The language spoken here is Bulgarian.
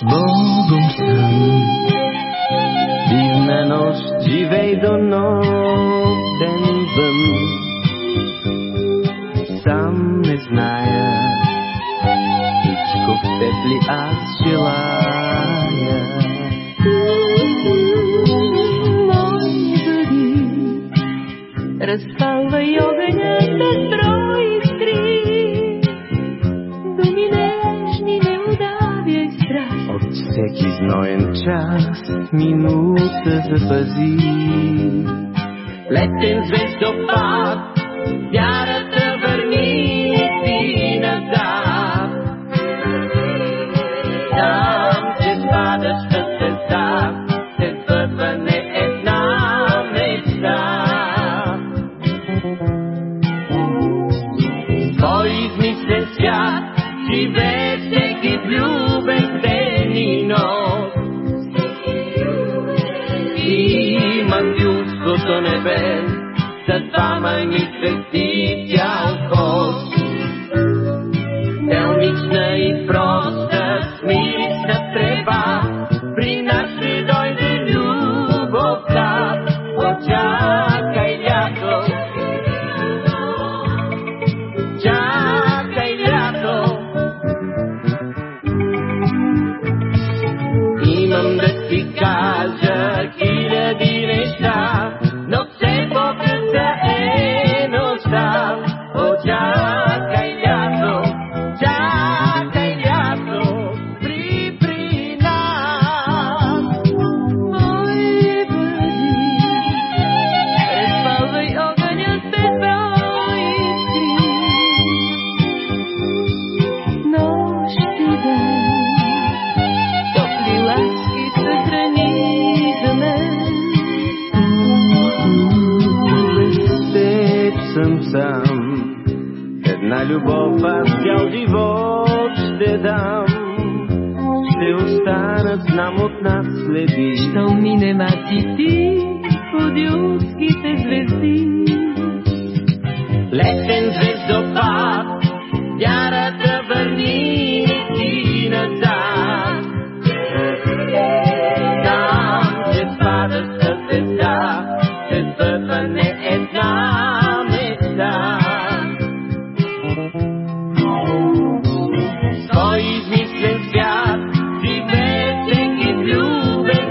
С Богом съм. Дивна нощ, живей до нощен вън. Сам не зная, всичко в теб ли аз желая. Разпалвай огъня без всеки зноен час минута запази. Летен звездопад, вярата върни ти назад. Там, че падаща звезда, се свързва не една мечта. Твой измислен свят, живее всеки влюбен чувството небе, за двама ни свети цял ход. Делнична и проста, сам. Една любов аз цял живот ще дам. Ще останат, знам от нас следи. Щом минем аз и ти под юрските звезди. Летен звездопад, Свой измислен свят, живее всеки влюбен